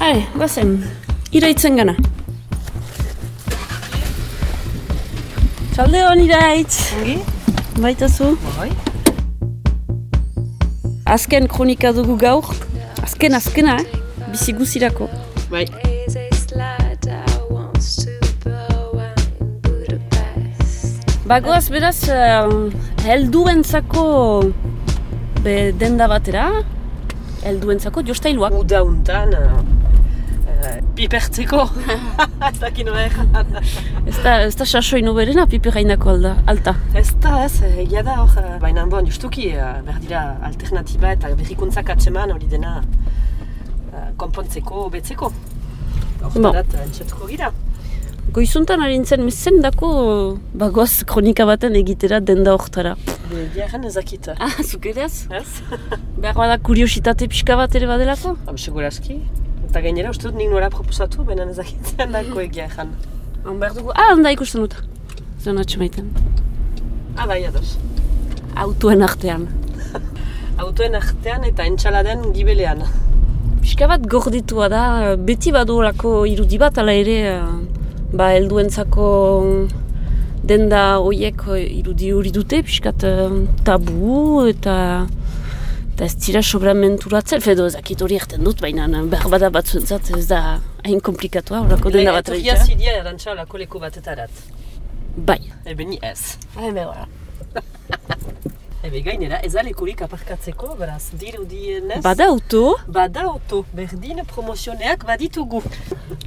Hale, guazen, iraitzen gana. Txalde hon iraitz. Ongi? Baita zu. Bai. Azken kronika dugu gaur. Azken azkena, eh? Bizi guzirako. Bai. Bagoaz beraz, uh, helduentzako be, denda batera. Helduentzako jostailuak. Uda untan, uh, pipertzeko. ez dakin noer. Ez da, ez da sasoi noberena piperainako alda, alta. Ez da, ez, egia da hor, eh, baina bon, justuki, uh, behar dira alternatiba eta berrikuntzak atseman hori dena uh, konpontzeko, betzeko. Hor Bon. dat, entxetuko gira. Goizuntan harintzen mezen dako bagoaz kronika baten egitera denda hortara. Biarren ezakit. Ah, zuk ere ez? Ez? Behar bada kuriositate pixka bat ere badelako? Hab, seguraski. Eta gainera, uste dut nik nora proposatu, baina ezakitzen dako egia ezan. Han behar dugu, ah, handa ikusten dut. Zer natxe maiten. Ah, bai, ados. Autoen artean. Autoen artean eta entxaladen gibelean. Pixka bat gorditua da, beti badolako irudi bat, ala ere, eh, ba, helduentzako denda hoiek eh, irudi hori dute, pixkat eh, tabu eta eta ez dira sobramenduratzen, fedo ezakit hori erten dut, baina behar bada batzuentzat ez da hain komplikatua, horako denda bat Etorria egitea. zidia erantxa lako leku batetarat. Bai. Ebe ni ez. Ebe, bora. Ebe gainera, ez alekurik aparkatzeko, beraz, diru. Bada auto, Bada auto, berdin promozioneak baditugu.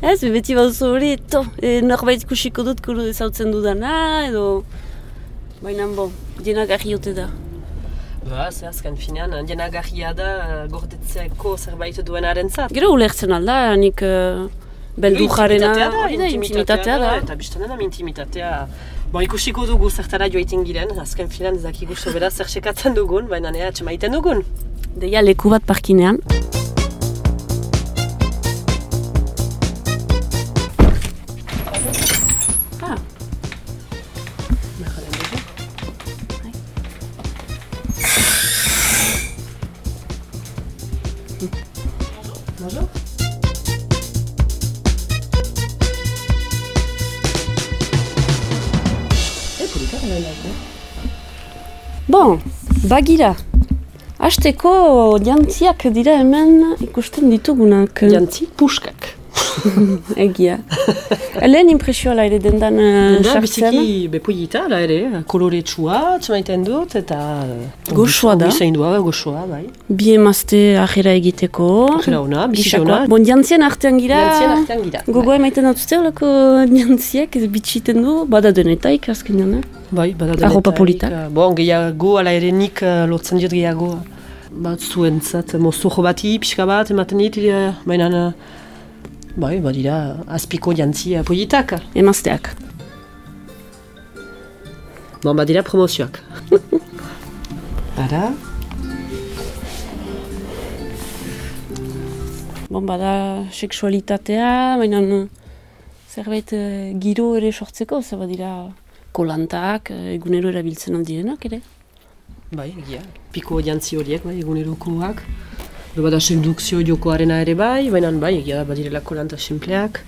ez, beti baduzu hori, to, e, norbait ikusiko dut kuru ezautzen dudana, edo... Baina, bo, dienak ahiote da. Ba, ze azken finean, dienagarria da eh, gordetzeko zerbait duenaren zat. Gero ulertzen alda, nik uh, beldu jarena, Intimitatea da, da, da. Eta biztan dena intimitatea. Bon, ikusiko dugu zertara joaiten giren, azken finean ez dakigu sobera zer sekatzen dugun, baina nea atxemaiten dugun. Deia leku bat parkinean. Bon, bagira. Hasteko jantziak dira hemen ikusten ditugunak. Jantzi puskak. Egia. Lehen impresioa ere dendan Da, sartzen. biziki bepoilita, ala ere, koloretsua, txemaiten dut, eta... eh, Goxoa da. Zaindua, goxoa, bai. Bi emazte ahera egiteko. Ajera ona, Gisakoa. ona. Bon, jantzien artean gira. Jantzien artean gira. Gogoa emaiten dut olako jantziek, ez bitxiten du, bada denetaik azkenean, eh? Bai, bada Arropa politak. eh, Bon, gehiago, ala ere nik eh, lotzen diot gehiago. Bat zuentzat, mozojo bati, pixka bat, ematen dit, eh, baina... eh, Bai, badira, azpiko jantzi eh, politak. Emazteak. Bon, badira promozioak. Ara, Bon, bada seksualitatea, baina zerbait giro ere sortzeko, zer badira kolantak, uh, egunero erabiltzen aldirenak ere. bai, egia. Piko jantzi horiek, bai, egunerokoak. Gero bada sedukzio jokoarena ere bai, baina bai, egia da badirelako lanta simpleak.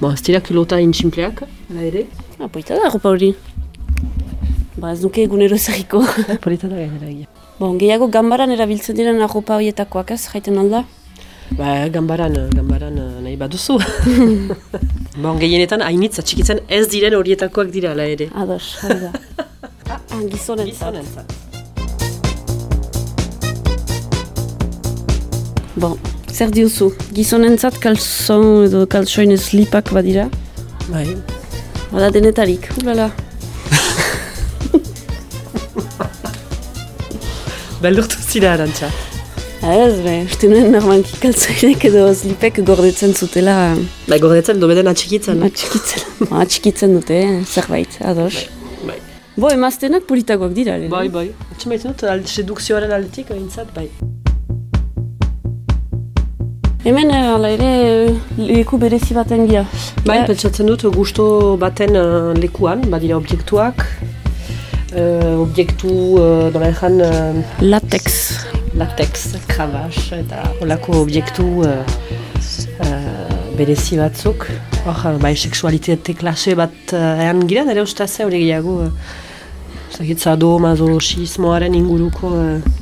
Bon, ez dira kilota insimpleak, ala ere. Ah, poita da, ropa hori. Ba, ez nuke egunero ezagiko. Polita da gainera egia. bon, gehiago gambaran erabiltzen diren arropa horietakoak ez, jaiten alda. Ba, gambaran, gambaran eh, nahi baduzu. bon, gehienetan hainitza txikitzen ez diren horietakoak dira, ala ere. Ados, hori da. ah, gizonen. Bon, zer diozu? Gizonentzat kalzon edo kalzoin slipak badira? Bai, Bada denetarik, ulala. beldurtu zira arantxa. Ez, be, uste nuen normalki kaltzoinek edo slipek gordetzen zutela Bai, gordetzen dobeden atxikitzen. atxikitzen. Ba, atxikitzen dute, eh, zerbait, ados. Bai, Bo, emaztenak politagoak dira, ere. bai, bai. Atxemaiten dut, al- sedukzioaren aldetik, behintzat, bai. Hemen, eh, hala ere, leku berezi baten gira. Bai, Eh, pentsatzen dut gusto baten uh, lekuan, badira objektuak, uh, objektu, uh, nola ezan, uh, Latex. Latex, krabas, eta olako objektu uh, uh, berezi batzuk. Hor, bai, seksualitate klase bat uh, ean gira, nire ustaz hori gehiago, uh, zagitza do, mazolosismoaren inguruko uh,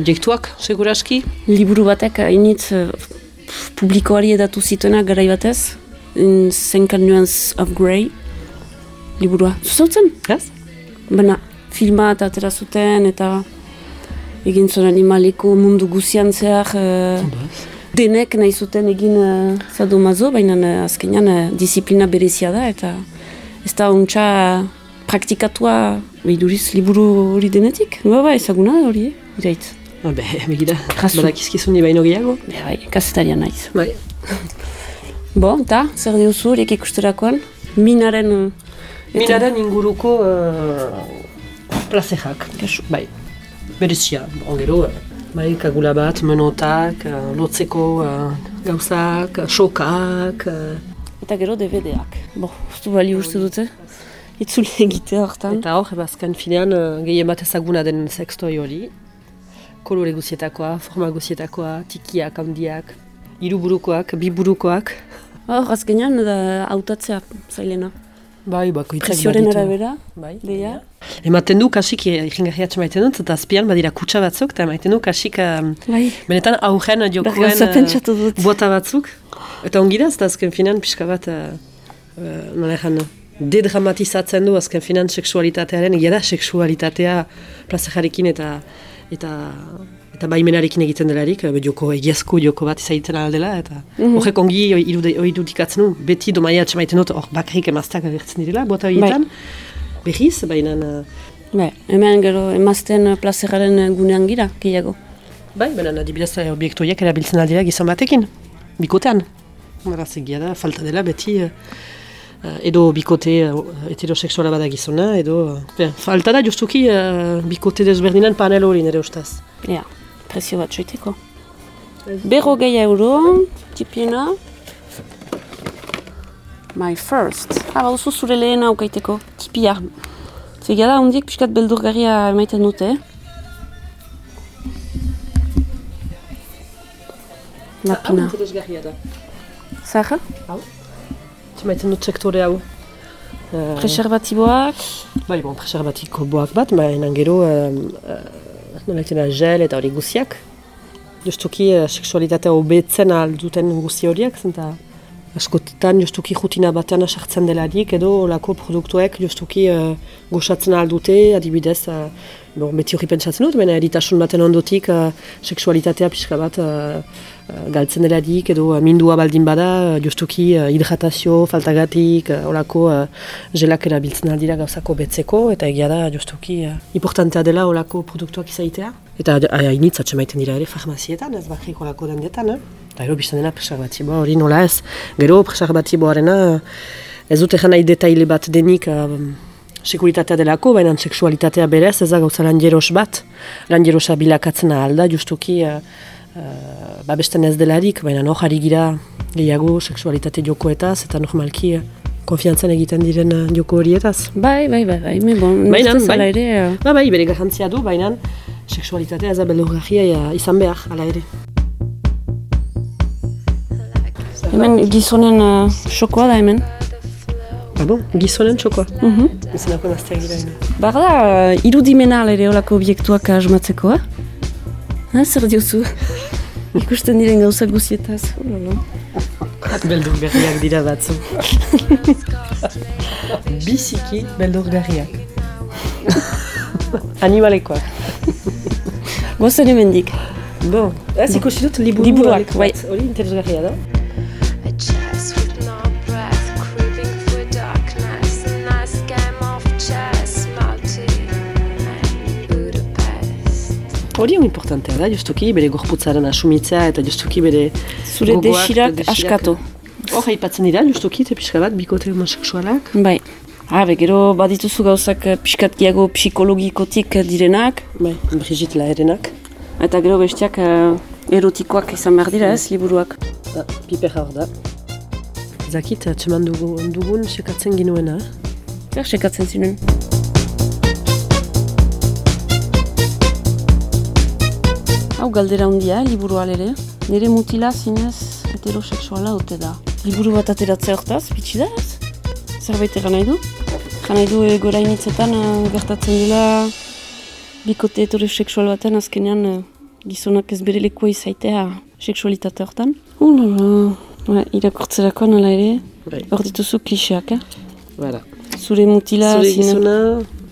objektuak, seguraski. Liburu batek hainitz uh, publikoari edatu zituena garai batez, in Cinq Nuance of Grey, liburua. Zuzautzen? Ez? Baina, filma eta atera zuten eta egin zuen animaliko mundu guzian zehar uh, denek nahi zuten egin uh, sadomaso, baina uh, azkenean uh, disiplina berezia da eta ez da ontsa praktikatua behiduriz liburu hori denetik. Ba, ba, ezaguna hori, eh? iraitz. Ah, Be, begira, badakizkizun baino gehiago. Be, bai, kasetaria naiz. Bai. Bo, eta, zer diozu horiek ikusterakoan? Minaren... uh, eta- Minaren inguruko uh, plazejak. Bai, berezia. Bon, gero, uh, bai, kagula bat, menotak, uh, lotzeko uh, gauzak, uh, sokak. Eta gero DVD-ak. Bo, ustu bali uste dute. Itzule egite hortan. eta hor, ebazkan finean, uh, gehien bat ezaguna den sextoi hori. Kolore guzietakoa, forma guzietakoa, tikiak, handiak, hiruburukoak, biburukoak. Hor, azkenean da hautatzea zailena. Bai, bakoitzak Presioren baditu. arabera, Bai, deia. Ematen du kasik, ikingarriatxe maiten dut, eta azpian badira kutsa batzuk, eta maiten du kasik, um, Bai, benetan aurren jokoen uh, dut. bota batzuk. Eta ongi da, ez da azken finan pixka bat, uh, nola egan, dedramatizatzen du azken finan seksualitatearen, egia da seksualitatea plazajarekin eta eta eta baimenarekin egiten delarik, eh, joko egiazko joko bat izaiten aldela, eta Mhm. horrek ongi irude- irudikatzen du, beti domaia atxemaiten dut, hor bakarrik emazteak agertzen direla, bota horietan, berriz, baina... uh, Bai, hemen gero emazten plazeraren gunean gira, gehiago. Bai, baina adibidez eh, obiektu horiek erabiltzen aldera gizon batekin, bikotean. Beraz, egia da, falta dela beti eh, eh, edo bikote eh, heterosexuala bada gizona, edo... eh, falta da justuki eh, bikote desberdinan panel hori nire ustaz. Ja, presio bat soiteko. Berro euro, tipiena. My first. Ah, baduzu zure lehena aukaiteko, tipia. Zegia da, hondiek pixkat beldurgarria emaiten dute. Lapina. interesgarria da. Zaha? Zemaiten dut sektore hau. Eh, Preservatiboak. bai, bon, preserbatiko boak bat, baina gero, um, uh, nola egiten da, gel eta hori guziak. Justuki uh, seksualitatea hobetzen alduten guzi horiek, zenta askotetan justuki rutina batean sartzen delarik edo olako produktuek justuki uh, goxatzen aldute, adibidez, uh, bon, beti hori pentsatzen dut, baina eritasun baten ondotik uh, seksualitatea pixka bat uh, uh, galtzen delarik edo uh, mindua baldin bada, uh, justuki uh, hidratazio faltagatik, uh, olako uh, gelak erabiltzen aldira gauzako betzeko, eta egia da justuki uh, importantea dela olako produktuak izaitea. Eta hainitz atxemaiten dira ere farmazietan, ez bakrik olako dendetan, eh? Eta gero biztan dena preservatiboa hori nola ez. Gero preservatiboarena ez dut egan nahi detaile bat denik um, sekuritatea delako, baina seksualitatea berez, ez da gauza lan jeros bat. Lan jerosa bilakatzen alda, justuki uh, uh, babesten ez delarik, baina no jarri gira gehiago seksualitate jokoetaz, eta normalki uh, konfiantzan egiten diren uh, joko horietaz. Bai, bai, bai, bai, me bon, Baina, nik uste zela bai. ere... eh, Ba, bai, bere garrantzia du, baina seksualitatea ez da beldurgarria uh, izan behar, hala ere. Hemen gizonen uh, xokoa da hemen. Ah bon, gizonen txokoa. Mhm. Izanako emazteak dira ino. Bar da, uh, irudimena ere olako obiektuak asmatzeko, eh? Ha, zer diozu? Ikusten diren gauza guzietaz. Oh, lolo. Beldur berriak dira batzu. Biziki beldurgarriak. Animalekoak. Gozen hemendik. Bon, ez ikusi dut liburu Liburuak, horiek bai. Hori interesgarria da. Hori hon importantea da, justuki bere gorputzaren asumitzea eta justuki bere Zure desirak askatu. Hor aipatzen dira, justuki, eta pixka bat, bikote homoseksualak. Bai. Habe, gero badituzu gauzak eh, pixkat gehiago psikologikotik direnak, Bai, Brigitte Laherenak. eta gero bestiak eh, erotikoak izan behar dira ez, liburuak. Ah, piper hor da. Zakit, atseman dugu, dugun sekatzen ginuena. Zer sekatzen zinuen. Hau galdera handia, eh, liburu alere. Nire mutila zinez heterosexuala ote da. liburu bat ateratzea hortaz, bitxi da ez? Zerbait egan nahi du? Egan nahi du e, gorainitzetan eh, gertatzen dela bikote heterosexual baten azkenean eh, gizonak ez bere lekua izaitea sexualitate hortan. Ulala, ouais, irakurtzerako nola ere, Bai, hor dituzu kliseak, eh? voilà. Zure mutila, Zure zine- gizona,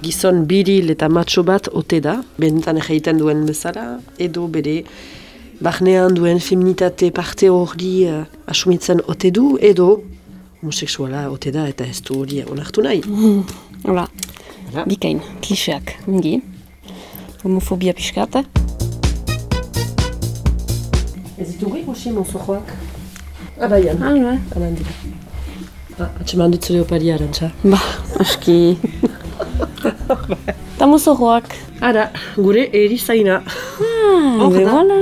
gizon biril eta matxo bat ote da, benetan egiten duen bezala, edo bere barnean duen feminitate parte hori uh, asumitzen ote du, edo homosexuala ote da eta ez du hori onartu nahi. Hola, Voilà. bikain, kliseak, ongi. Homofobia pixkat, eh? Ez ditugu ikusi mozojoak? Araian, Ah, bai. anan dira. Ah, atxeman dut zure opari arantxa. Ba, aski. Ta mozorroak. Ara, gure erizaina. Ah, Hor da. voilà.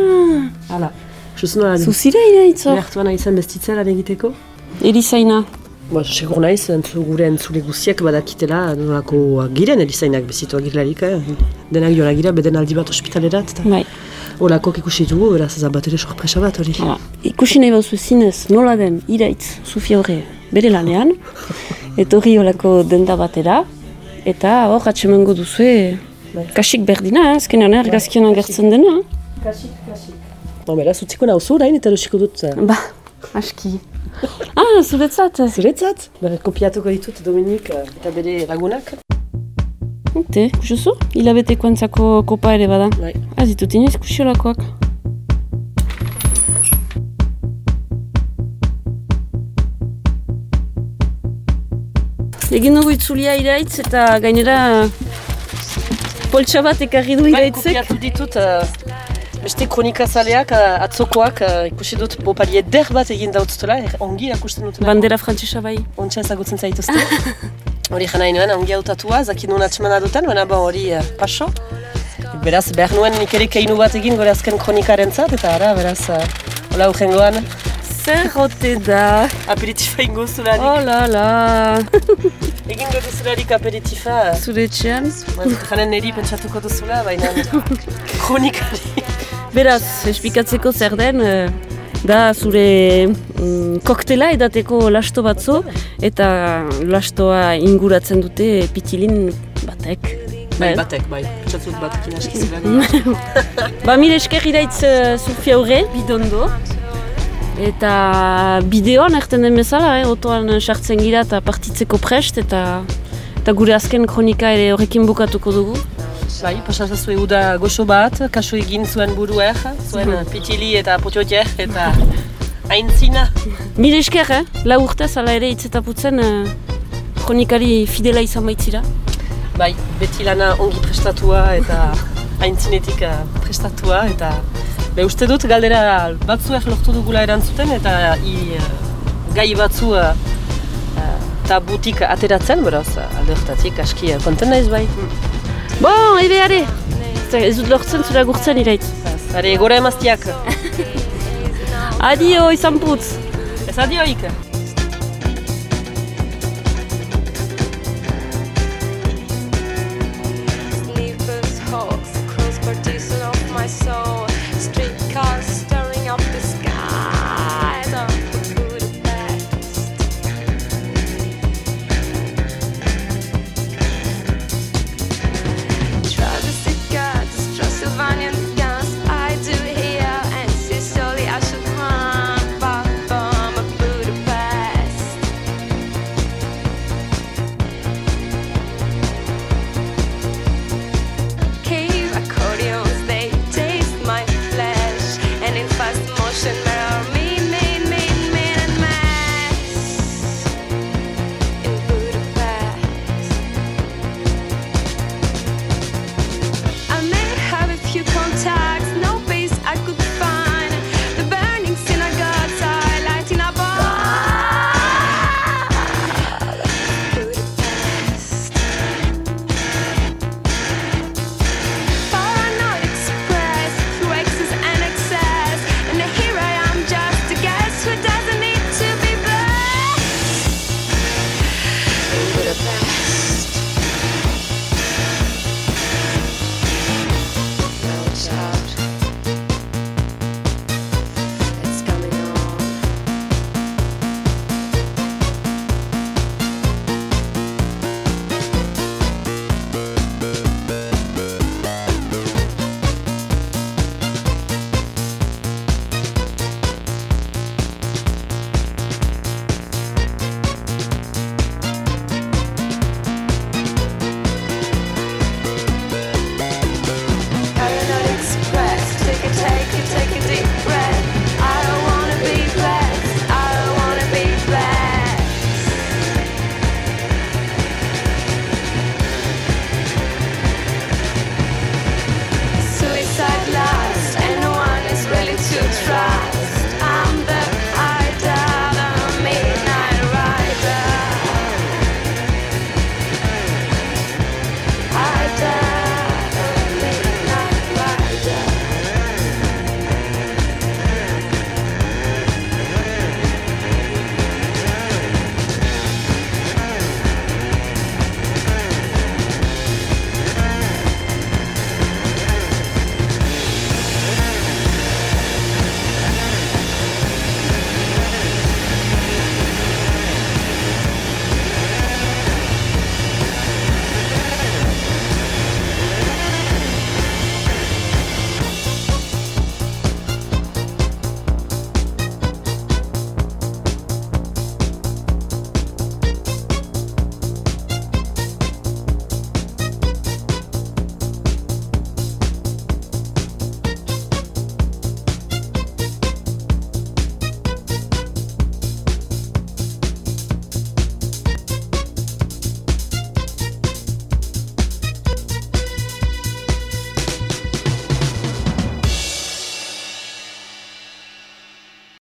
Hala, susuna Zuzira iraitzo. behartuan izan bestitzela egiteko. Erizaina. Ba, segur naiz, entzu, gure entzule guziak badakitela nolako giren erizainak bezitu agirlarik, eh? Denak joan agira, beden aldi bat ospitalerat, eta Bai, olakok ikusi dugu, beraz ez da bat ere sorpresa bat hori. hala. Ikusi nahi bauzu zinez, nola den, iraitz, Sofia horre, bere lanean, etorri olako denda batera, eta hor atxemango duzue, kasik berdina, eh, azkenean eh, argazkian agertzen dena. Kasik, kasik. Ba, beraz, utziko nauzu orain eta erosiko dut. eh, Ba, aski. Ah, zuretzat. Zuretzat? Ba, kopiatuko ditut Dominik eh, eta bere lagunak. Te, kusuzu? Hilabeteko antzako kopa ere bada. Bai. Ez ditut inoiz ikusi Egin dugu itzulia iraitz eta gainera poltsa bat ekarri du Bai, iraitzek. kopiatu ditut eh, beste kronikazaleak uh, atzokoak eh, ikusi dut bopari eder bat egin dautzutela, er, ongi akusten dutela. Bandera frantsesa bai. Ontsa ezagutzen zaituzte. Hori jana inoen, ongi hautatua, zakin nuen atxemana duten, baina ba hori uh, paso. Beraz, behar nuen nik ere keinu bat egin gure azken kronikaren zat, eta ara, beraz, uh, hola urrengoan, Zer rote da. aperitifa ingo zularik. Oh la la. Egin gotu zularik aperitifa, Zure etxean. uh, janen niri pentsatuko duzula, baina kronikari. Beraz, espikatzeko zer den, eh, da zure mm, koktela edateko lasto batzu, eta lastoa inguratzen dute pitilin batek. Bai, batek, bai. Pentsatzut batekin aski zela. Ba, mire esker iraitz uh, Sofia horre, bidondo. Eta bideoan erten den bezala, eh, otoan sartzen gira eta partitzeko prest, eta, eta gure azken kronika ere horrekin bukatuko dugu. Bai, pasatzen uda goxo bat, kaso egin zuen buruer, zuen pitili eta potiotier eta aintzina. Mire esker, eh? lau urtez, ala ere hitzetaputzen uh, kronikari fidela izan baitzira. Bai, beti lana ongi prestatua eta aintzinetik eh, prestatua eta be uste dut galdera batzuek lortu dugula erantzuten eta i, eh, gai batzu uh, tabutik ateratzen, beraz alde hortatik aski konten naiz bai. Bon, ebe are! Ez dut lortzen zure agurtzen iraitz. Are gora emaztiak, Adio, izan putz! ez adioik!